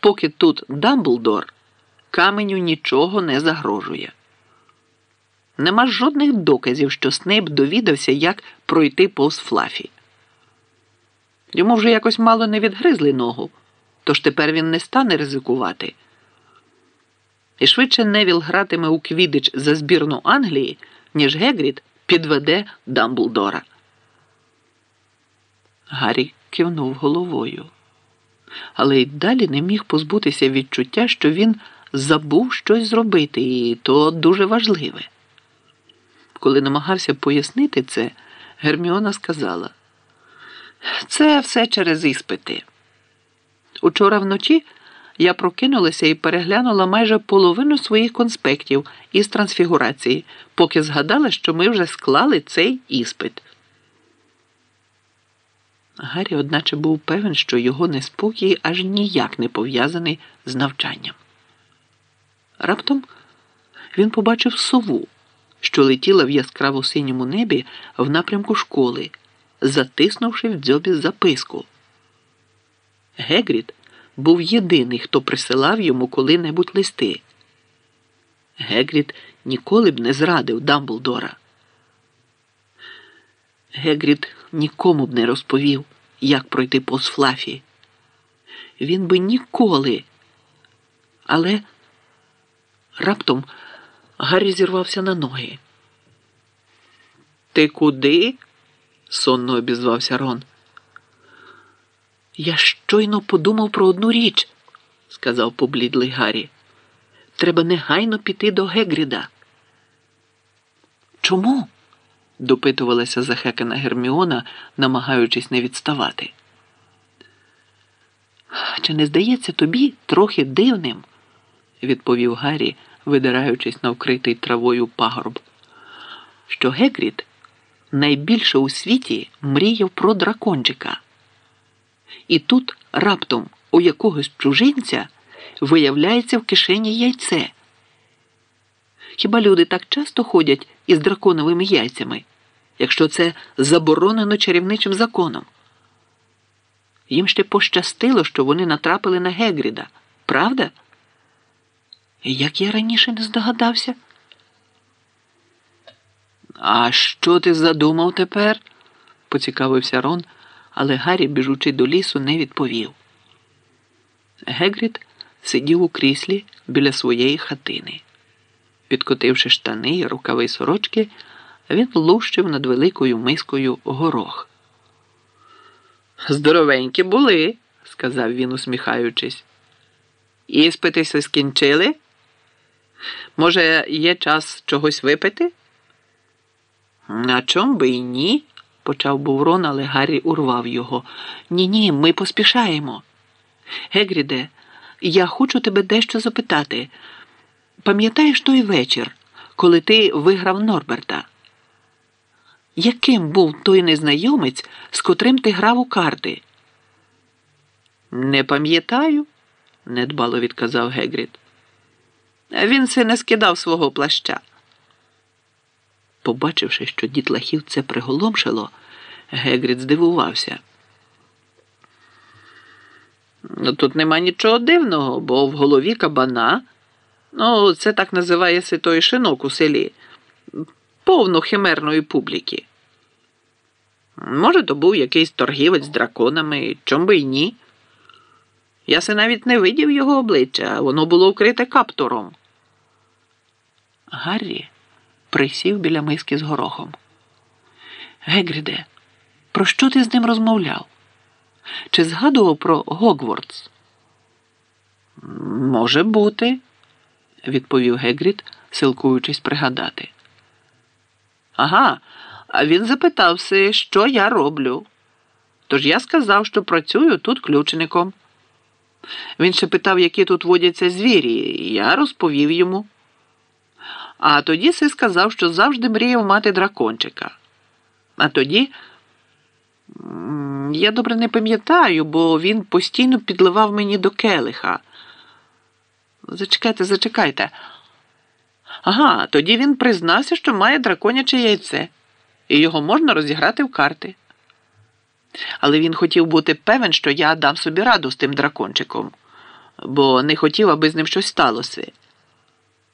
поки тут Дамблдор, каменю нічого не загрожує. Нема жодних доказів, що Снейп довідався, як пройти повз Флафі. Йому вже якось мало не відгризли ногу, тож тепер він не стане ризикувати. І швидше Невіл гратиме у квідич за збірну Англії, ніж Гегрід підведе Дамблдора. Гаррі кивнув головою, але й далі не міг позбутися відчуття, що він забув щось зробити, і то дуже важливе. Коли намагався пояснити це, Герміона сказала: це все через іспити. Учора вночі я прокинулася і переглянула майже половину своїх конспектів із трансфігурації, поки згадала, що ми вже склали цей іспит. Гаррі, одначе, був певен, що його неспокій аж ніяк не пов'язаний з навчанням. Раптом він побачив сову, що летіла в яскраво синьому небі в напрямку школи, затиснувши в дзьобі записку. Гегрід був єдиний, хто присилав йому коли-небудь листи. Гегрід ніколи б не зрадив Дамблдора. Гегрід нікому б не розповів, як пройти повз Флафі. Він би ніколи. Але раптом Гаррі зірвався на ноги. Ти куди? сонно обізвався Рон. Я щойно подумав про одну річ, сказав поблідлий Гаррі. Треба негайно піти до Гегріда. Чому? Допитувалася захекана Герміона, намагаючись не відставати. Чи не здається тобі трохи дивним? відповів Гаррі, видираючись на вкритий травою пагорб, що Гегрід найбільше у світі мріяв про дракончика. І тут раптом у якогось чужинця виявляється в кишені яйце. Хіба люди так часто ходять із драконовими яйцями, якщо це заборонено чарівничим законом? Їм ще пощастило, що вони натрапили на Гегріда, правда? Як я раніше не здогадався? А що ти задумав тепер? поцікавився Рон, але Гаррі, біжучи до лісу, не відповів. Гегрід сидів у кріслі біля своєї хатини. Підкотивши штани і рукави сорочки, він лущив над великою мискою горох. Здоровенькі були, сказав він, усміхаючись. Іспитися скінчили? Може, є час чогось випити? На чом би і ні? почав був Рон, але Гаррі урвав його. Ні, ні, ми поспішаємо. Гегріде, я хочу тебе дещо запитати. Пам'ятаєш той вечір, коли ти виграв Норберта? Яким був той незнайомець, з котрим ти грав у карти? Не пам'ятаю, недбало відказав Гегрід. Він це не скидав свого плаща. Побачивши, що дітлахів це приголомшило, Гегрід здивувався. Ну, Тут нема нічого дивного, бо в голові кабана, ну, це так називається той шинок у селі, повно химерної публіки. Може, то був якийсь торгівець з драконами, чом би й ні. Я се навіть не видів його обличчя, воно було вкрите каптуром. Гаррі присів біля миски з горохом. Гегріде, про що ти з ним розмовляв? Чи згадував про Гогвардс? Може бути, відповів Гегрід, силкуючись пригадати. Ага, а він запитався, що я роблю. Тож я сказав, що працюю тут ключником. Він ще питав, які тут водяться звірі, і я розповів йому. А тоді си сказав, що завжди мріяв мати дракончика. А тоді я добре не пам'ятаю, бо він постійно підливав мені до келиха. Зачекайте, зачекайте. Ага, тоді він признався, що має драконяче яйце, і його можна розіграти в карти. Але він хотів бути певен, що я дам собі раду з тим дракончиком. бо не хотів, аби з ним щось сталося.